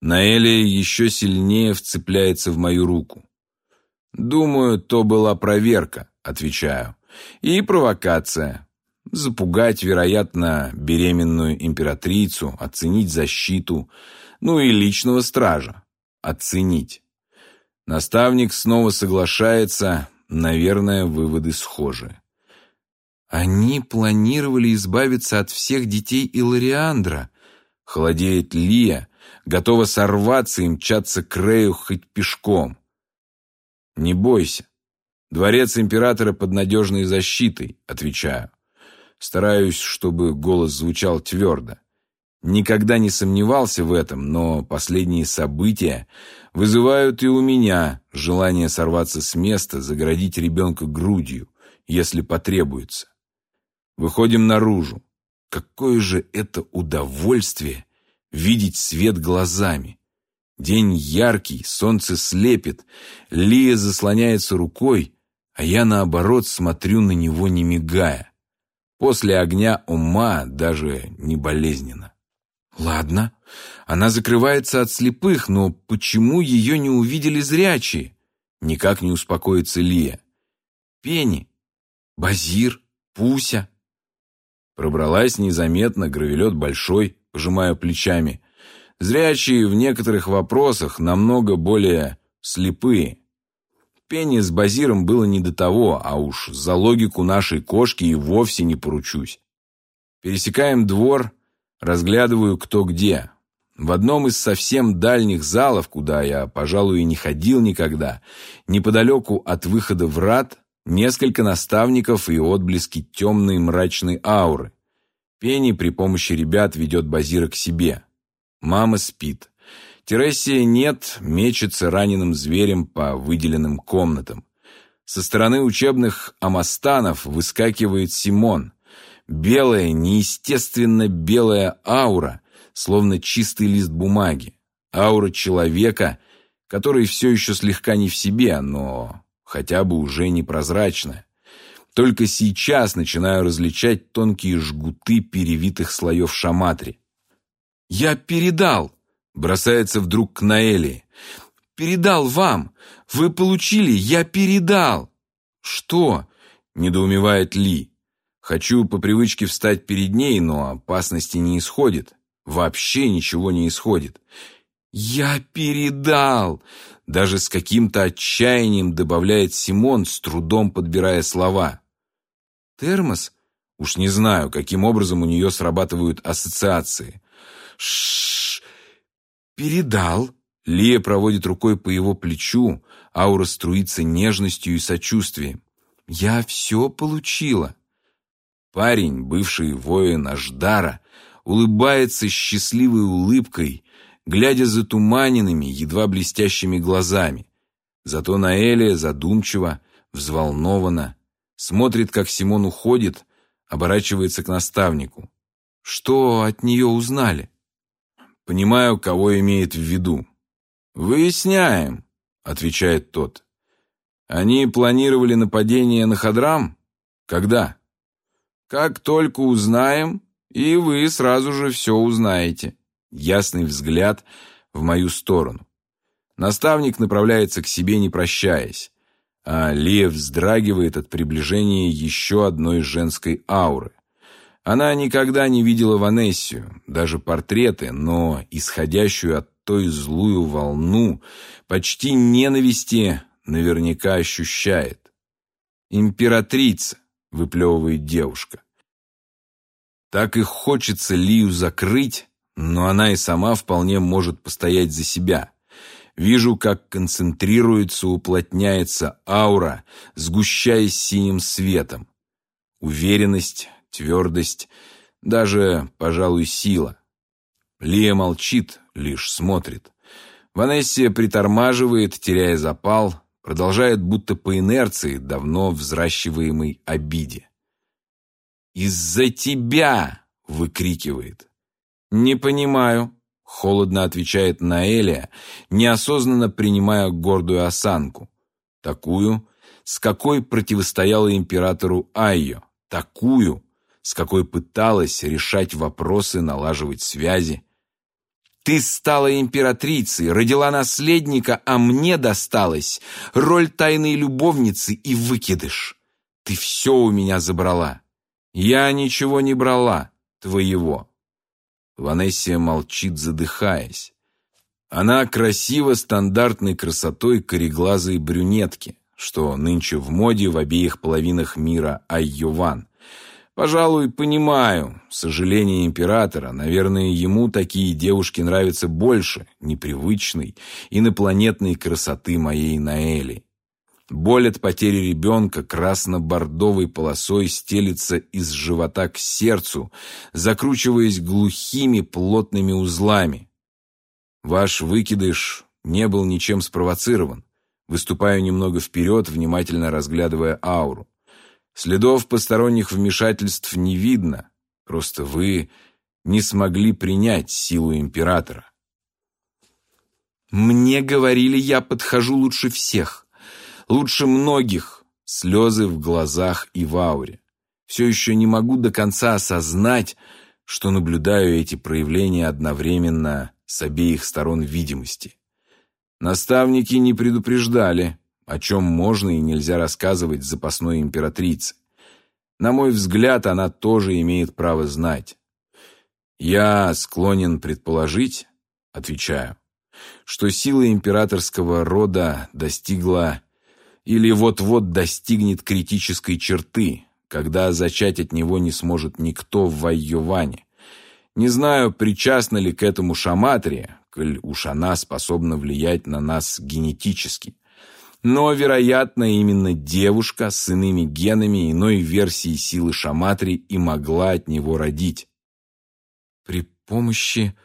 Наэлия еще сильнее вцепляется в мою руку. Думаю, то была проверка, отвечаю. И провокация. Запугать, вероятно, беременную императрицу, оценить защиту, ну и личного стража. Оценить. Наставник снова соглашается, наверное, выводы схожи. Они планировали избавиться от всех детей Илариандра. Холодеет Лия, готова сорваться и мчаться к Рею хоть пешком. Не бойся. Дворец императора под надежной защитой, отвечаю. Стараюсь, чтобы голос звучал твердо. Никогда не сомневался в этом, но последние события вызывают и у меня желание сорваться с места, заградить ребенка грудью, если потребуется. Выходим наружу. Какое же это удовольствие видеть свет глазами. День яркий, солнце слепит, Лия заслоняется рукой, а я, наоборот, смотрю на него, не мигая. После огня ума даже не болезненно. Ладно, она закрывается от слепых, но почему ее не увидели зрячие? Никак не успокоится Лия. «Пенни! Базир! Пуся!» Пробралась незаметно, гравелет большой, пожимая плечами. Зрячие в некоторых вопросах намного более слепые. Пенни с Базиром было не до того, а уж за логику нашей кошки и вовсе не поручусь. Пересекаем двор, разглядываю кто где. В одном из совсем дальних залов, куда я, пожалуй, и не ходил никогда, неподалеку от выхода в рад, несколько наставников и отблески темной мрачной ауры. Пенни при помощи ребят ведет Базира к себе. Мама спит. Тересия нет, мечется раненым зверем по выделенным комнатам. Со стороны учебных амастанов выскакивает Симон. Белая, неестественно белая аура, словно чистый лист бумаги. Аура человека, который все еще слегка не в себе, но хотя бы уже непрозрачная. Только сейчас начинаю различать тонкие жгуты перевитых слоев шаматри. «Я передал!» Бросается вдруг к Наэли. «Передал вам! Вы получили! Я передал!» «Что?» — недоумевает Ли. Хочу по привычке встать перед ней, но опасности не исходит. Вообще ничего не исходит. «Я передал!» Даже с каким-то отчаянием добавляет Симон, с трудом подбирая слова. «Термос?» Уж не знаю, каким образом у нее срабатывают ассоциации. Шш, передал. Лия проводит рукой по его плечу, аура струится нежностью и сочувствием. Я все получила. Парень, бывший воин Аждара, улыбается счастливой улыбкой, глядя затуманенными, едва блестящими глазами. Зато Наэлия задумчиво, взволнованно, смотрит, как Симон уходит, оборачивается к наставнику. Что от нее узнали? Понимаю, кого имеет в виду. «Выясняем», — отвечает тот. «Они планировали нападение на Хадрам? Когда?» «Как только узнаем, и вы сразу же все узнаете». Ясный взгляд в мою сторону. Наставник направляется к себе, не прощаясь, а Лия вздрагивает от приближения еще одной женской ауры. Она никогда не видела Ванессию, даже портреты, но исходящую от той злую волну, почти ненависти, наверняка ощущает. «Императрица», — выплевывает девушка. Так и хочется Лию закрыть, но она и сама вполне может постоять за себя. Вижу, как концентрируется, уплотняется аура, сгущаясь синим светом. Уверенность, твердость, даже, пожалуй, сила. Лия молчит, лишь смотрит. Ванессия притормаживает, теряя запал, продолжает будто по инерции, давно взращиваемой обиде. «Из-за тебя!» — выкрикивает. «Не понимаю», — холодно отвечает Наэлия, неосознанно принимая гордую осанку. Такую, с какой противостояла императору Айо. Такую, с какой пыталась решать вопросы, налаживать связи. Ты стала императрицей, родила наследника, а мне досталась роль тайной любовницы и выкидыш. Ты все у меня забрала. Я ничего не брала твоего. Ванессия молчит, задыхаясь. Она красива стандартной красотой кореглазой брюнетки, что нынче в моде в обеих половинах мира Айован. Пожалуй, понимаю сожаление императора. Наверное, ему такие девушки нравятся больше непривычной, инопланетной красоты моей Наэли. Боль от потери ребенка красно-бордовой полосой стелится из живота к сердцу, закручиваясь глухими плотными узлами. Ваш выкидыш не был ничем спровоцирован. Выступаю немного вперед, внимательно разглядывая ауру. Следов посторонних вмешательств не видно, просто вы не смогли принять силу императора. Мне говорили, я подхожу лучше всех, лучше многих. Слезы в глазах и в ауре. Все еще не могу до конца осознать, что наблюдаю эти проявления одновременно с обеих сторон видимости. Наставники не предупреждали, о чем можно и нельзя рассказывать запасной императрице. На мой взгляд, она тоже имеет право знать. Я склонен предположить, отвечаю, что сила императорского рода достигла или вот-вот достигнет критической черты, когда зачать от него не сможет никто в Вайюване. Не знаю, причастна ли к этому Шаматрия, коль уж она способна влиять на нас генетически. Но, вероятно, именно девушка с иными генами иной версии силы Шаматри и могла от него родить. «При помощи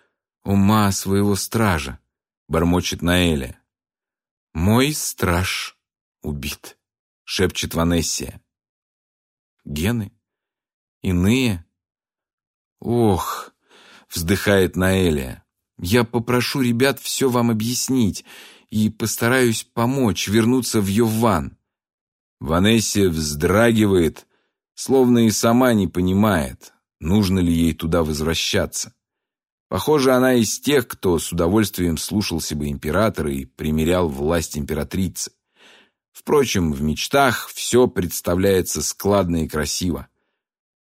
ума своего стража», — бормочет Наэля. «Мой страж убит», — шепчет Ванессия. «Гены? Иные?» «Ох!» — вздыхает Наэлия. «Я попрошу ребят все вам объяснить и постараюсь помочь вернуться в Йован». Ванессия вздрагивает, словно и сама не понимает, нужно ли ей туда возвращаться. Похоже, она из тех, кто с удовольствием слушался бы императора и примерял власть императрицы. Впрочем, в мечтах все представляется складно и красиво.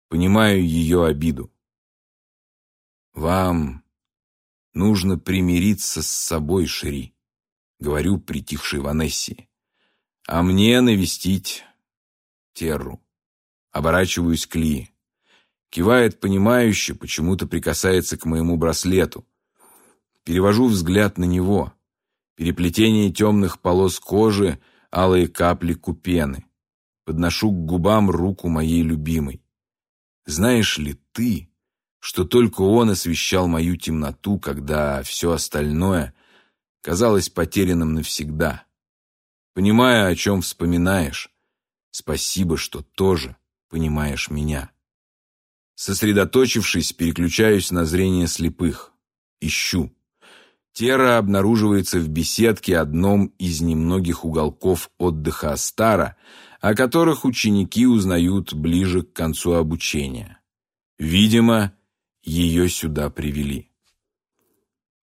Понимаю ее обиду. «Вам нужно примириться с собой, Шери», — говорю притихшей Ванессии. «А мне навестить Терру». Оборачиваюсь к Ли. Кивает понимающе, почему-то прикасается к моему браслету. Перевожу взгляд на него. Переплетение темных полос кожи, алые капли купены. Подношу к губам руку моей любимой. Знаешь ли ты, что только он освещал мою темноту, когда все остальное казалось потерянным навсегда? Понимаю, о чем вспоминаешь. Спасибо, что тоже понимаешь меня. Сосредоточившись, переключаюсь на зрение слепых. Ищу. Тера обнаруживается в беседке одном из немногих уголков отдыха Астара, о которых ученики узнают ближе к концу обучения. Видимо, ее сюда привели.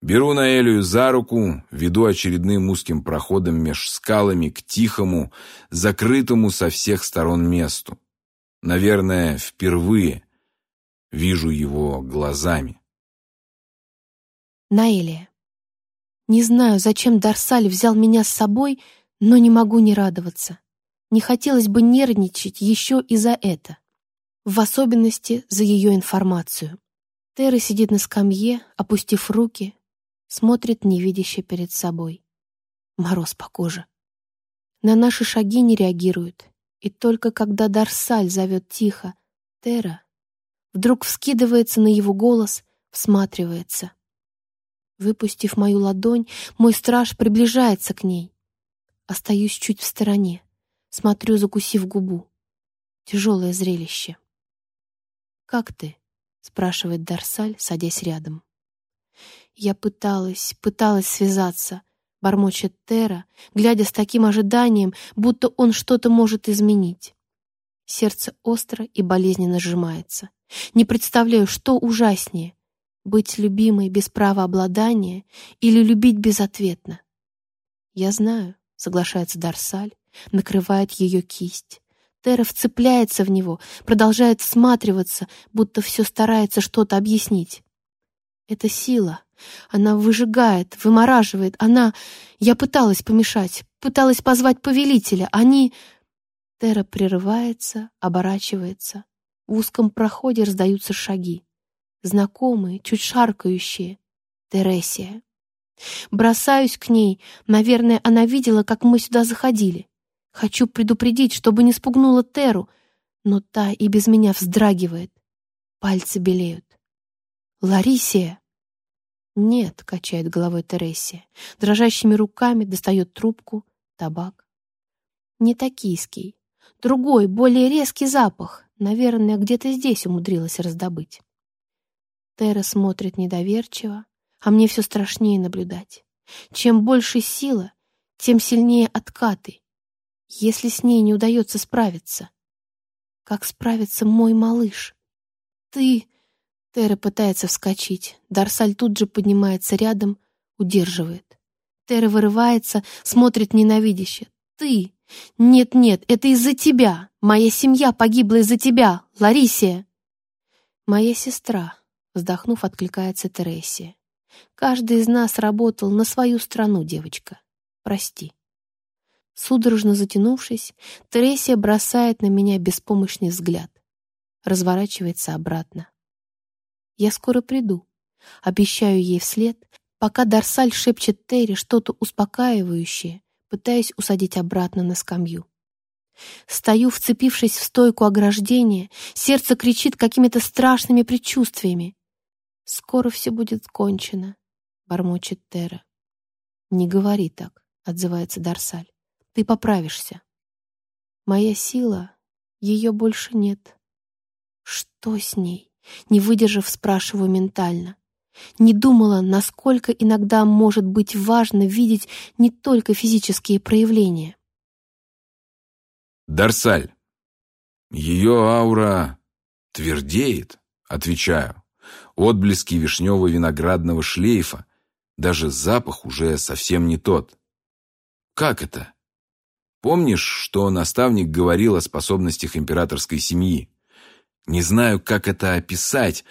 Беру Наэлию за руку, веду очередным узким проходом меж скалами к тихому, закрытому со всех сторон месту. Наверное, впервые вижу его глазами. Наэлия. Не знаю, зачем Дарсаль взял меня с собой, но не могу не радоваться. Не хотелось бы нервничать еще и за это. В особенности за ее информацию. Тера сидит на скамье, опустив руки, смотрит невидяще перед собой. Мороз по коже. На наши шаги не реагирует. И только когда Дарсаль зовет тихо «Тера», вдруг вскидывается на его голос, всматривается. Выпустив мою ладонь, мой страж приближается к ней. Остаюсь чуть в стороне, смотрю, закусив губу. Тяжелое зрелище. «Как ты?» — спрашивает Дарсаль, садясь рядом. Я пыталась, пыталась связаться, бормочет Тера, глядя с таким ожиданием, будто он что-то может изменить. Сердце остро и болезненно сжимается. Не представляю, что ужаснее — быть любимой без права обладания или любить безответно. «Я знаю», — соглашается Дарсаль, накрывает ее кисть. Тера вцепляется в него, продолжает всматриваться, будто все старается что-то объяснить. Это сила. Она выжигает, вымораживает. Она... Я пыталась помешать, пыталась позвать повелителя. Они... Тера прерывается, оборачивается. В узком проходе раздаются шаги. Знакомые, чуть шаркающие. Тересия. Бросаюсь к ней. Наверное, она видела, как мы сюда заходили. Хочу предупредить, чтобы не спугнула Теру, но та и без меня вздрагивает. Пальцы белеют. «Ларисия!» «Нет», — качает головой Тересия. Дрожащими руками достает трубку, табак. Не токийский. Другой, более резкий запах. Наверное, где-то здесь умудрилась раздобыть. Тера смотрит недоверчиво, а мне все страшнее наблюдать. Чем больше сила, тем сильнее откаты. Если с ней не удается справиться. Как справится мой малыш? Ты... Тера пытается вскочить. Дарсаль тут же поднимается рядом, удерживает. Тера вырывается, смотрит ненавидяще. ты! Нет-нет, это из-за тебя! Моя семья погибла из-за тебя, Ларисия!» «Моя сестра», — вздохнув, откликается Тересия. «Каждый из нас работал на свою страну, девочка. Прости». Судорожно затянувшись, Тересия бросает на меня беспомощный взгляд. Разворачивается обратно. «Я скоро приду», — обещаю ей вслед, пока Дарсаль шепчет Терри что-то успокаивающее, пытаясь усадить обратно на скамью. Стою, вцепившись в стойку ограждения, сердце кричит какими-то страшными предчувствиями. «Скоро все будет кончено», — бормочет Тера. «Не говори так», — отзывается Дарсаль. «Ты поправишься». «Моя сила, ее больше нет». «Что с ней?» — не выдержав, спрашиваю ментально. Не думала, насколько иногда может быть важно видеть не только физические проявления. Дарсаль. Ее аура твердеет, отвечаю. Отблески вишнево-виноградного шлейфа. Даже запах уже совсем не тот. Как это? Помнишь, что наставник говорил о способностях императорской семьи? Не знаю, как это описать.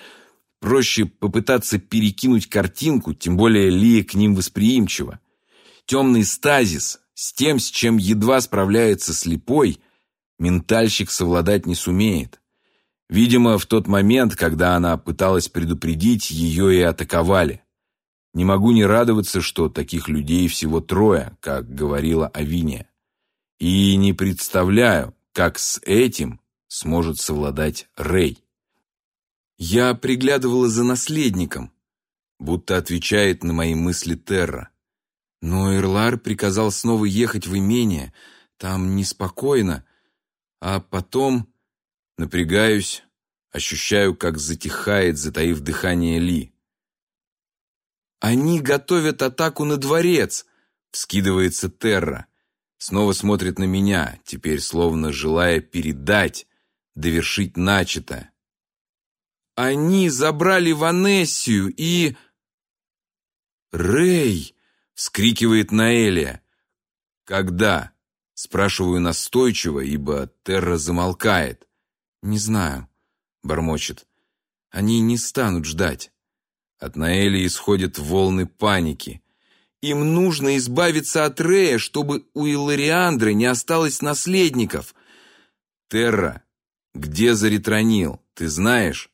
Проще попытаться перекинуть картинку, тем более Лия к ним восприимчива. Темный стазис с тем, с чем едва справляется слепой, ментальщик совладать не сумеет. Видимо, в тот момент, когда она пыталась предупредить, ее и атаковали. Не могу не радоваться, что таких людей всего трое, как говорила Авиния. И не представляю, как с этим сможет совладать Рэй. Я приглядывала за наследником, будто отвечает на мои мысли Терра. Но Эрлар приказал снова ехать в имение, там неспокойно, а потом напрягаюсь, ощущаю, как затихает, затаив дыхание Ли. «Они готовят атаку на дворец!» — вскидывается Терра. Снова смотрит на меня, теперь словно желая передать, довершить начатое. «Они забрали Ванессию и...» «Рэй!» — вскрикивает Наэлия. «Когда?» Спрашиваю настойчиво, ибо Терра замолкает. «Не знаю», — бормочет. «Они не станут ждать». От Наэли исходят волны паники. «Им нужно избавиться от Рея, чтобы у Илариандры не осталось наследников». «Терра, где Заритронил, ты знаешь?»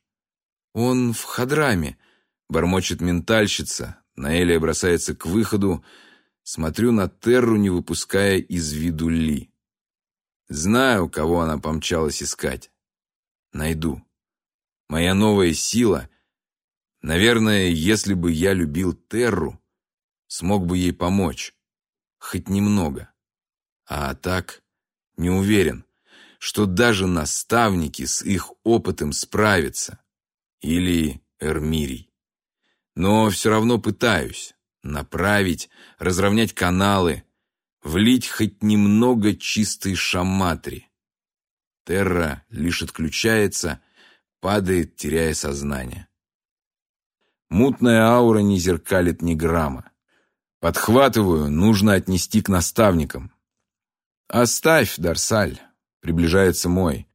«Он в Хадраме», — бормочет ментальщица. Наэлия бросается к выходу, — Смотрю на Терру, не выпуская из виду Ли. Знаю, кого она помчалась искать. Найду. Моя новая сила. Наверное, если бы я любил Терру, смог бы ей помочь. Хоть немного. А так, не уверен, что даже наставники с их опытом справятся. Или Эрмирий. Но все равно пытаюсь направить, разровнять каналы, влить хоть немного чистой шаматри. Терра лишь отключается, падает, теряя сознание. Мутная аура не зеркалит ни грамма. Подхватываю, нужно отнести к наставникам. «Оставь, Дарсаль», — приближается мой.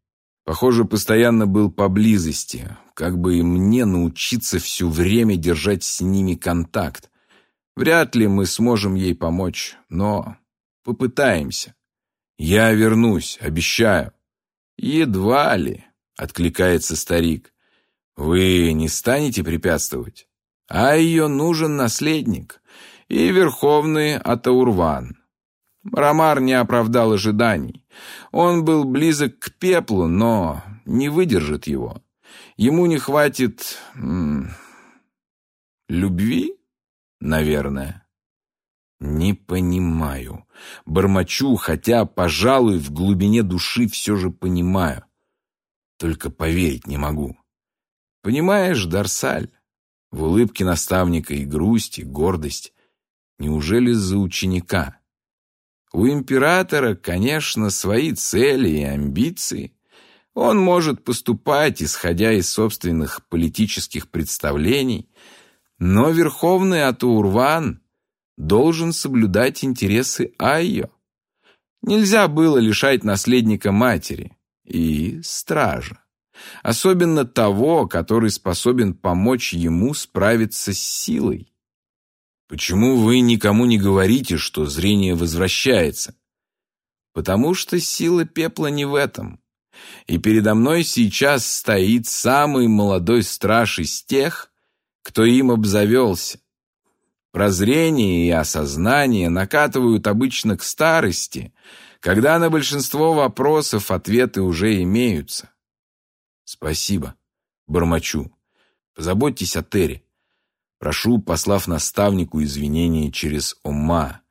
Похоже, постоянно был поблизости, как бы и мне научиться все время держать с ними контакт. Вряд ли мы сможем ей помочь, но попытаемся. Я вернусь, обещаю. Едва ли, откликается старик. Вы не станете препятствовать? А ее нужен наследник и верховный Атаурван. Рамар не оправдал ожиданий. Он был близок к пеплу, но не выдержит его. Ему не хватит... Любви? наверное. Не понимаю. Бормочу, хотя, пожалуй, в глубине души все же понимаю. Только поверить не могу. Понимаешь, Дарсаль, в улыбке наставника и грусть, и гордость. Неужели за ученика? У императора, конечно, свои цели и амбиции. Он может поступать, исходя из собственных политических представлений, но верховный Атурван должен соблюдать интересы Айо. Нельзя было лишать наследника матери и стража. Особенно того, который способен помочь ему справиться с силой. Почему вы никому не говорите, что зрение возвращается? Потому что сила пепла не в этом. И передо мной сейчас стоит самый молодой страж из тех, кто им обзавелся. Прозрение и осознание накатывают обычно к старости, когда на большинство вопросов ответы уже имеются. Спасибо, бормочу. Позаботьтесь о Терри. Прошу, послав наставнику извинения через ума.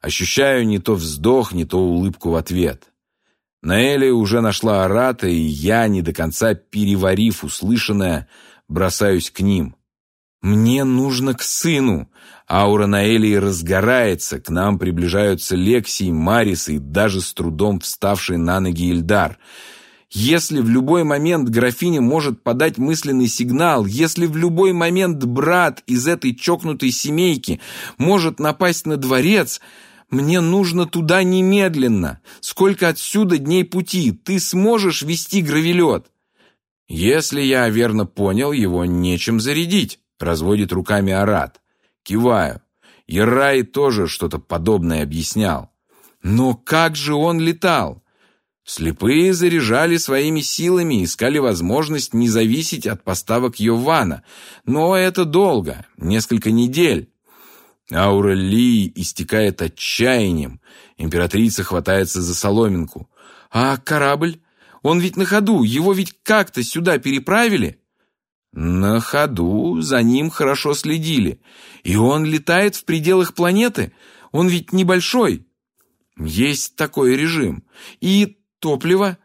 Ощущаю не то вздох, не то улыбку в ответ. Наэли уже нашла Арата, и я, не до конца переварив услышанное, бросаюсь к ним. «Мне нужно к сыну!» Аура Наэлии разгорается, к нам приближаются Лексий, Марис и даже с трудом вставший на ноги Ильдар. Если в любой момент графиня может подать мысленный сигнал, если в любой момент брат из этой чокнутой семейки может напасть на дворец, мне нужно туда немедленно. Сколько отсюда дней пути? Ты сможешь вести гравелет? Если я верно понял, его нечем зарядить. Разводит руками Арат. Киваю. Ирай тоже что-то подобное объяснял. Но как же он летал? Слепые заряжали своими силами, искали возможность не зависеть от поставок Йована. Но это долго, несколько недель. Аура Ли истекает отчаянием. Императрица хватается за соломинку. «А корабль? Он ведь на ходу, его ведь как-то сюда переправили?» На ходу за ним хорошо следили. И он летает в пределах планеты. Он ведь небольшой. Есть такой режим. И топливо.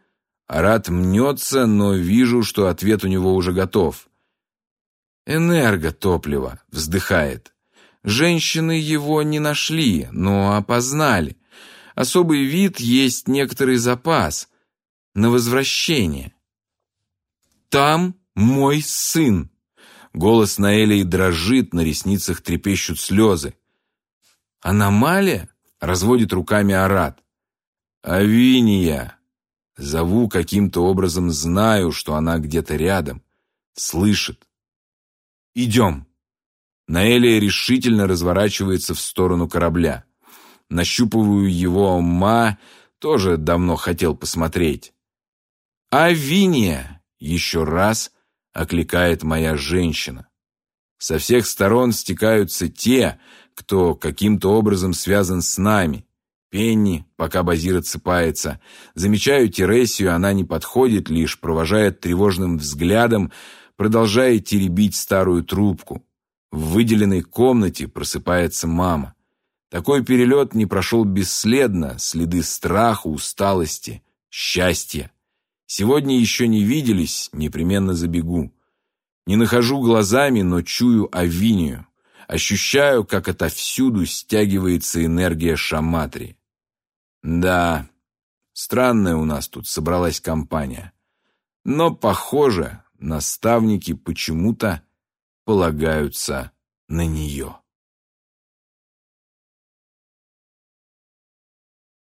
Арат мнется, но вижу, что ответ у него уже готов. Энерготопливо, вздыхает. Женщины его не нашли, но опознали. Особый вид есть некоторый запас на возвращение. Там «Мой сын!» Голос Наэлии дрожит, на ресницах трепещут слезы. «Аномалия?» — разводит руками Арат. «Авиния!» Зову каким-то образом, знаю, что она где-то рядом. Слышит. «Идем!» Наэлия решительно разворачивается в сторону корабля. Нащупываю его ма, тоже давно хотел посмотреть. «Авиния!» Еще раз — окликает моя женщина. Со всех сторон стекаются те, кто каким-то образом связан с нами. Пенни, пока Базир отсыпается. Замечаю Тересию, она не подходит, лишь провожает тревожным взглядом, продолжая теребить старую трубку. В выделенной комнате просыпается мама. Такой перелет не прошел бесследно, следы страха, усталости, счастья. Сегодня еще не виделись, непременно забегу. Не нахожу глазами, но чую Авинию. Ощущаю, как отовсюду стягивается энергия Шаматри. Да, странная у нас тут собралась компания. Но, похоже, наставники почему-то полагаются на нее.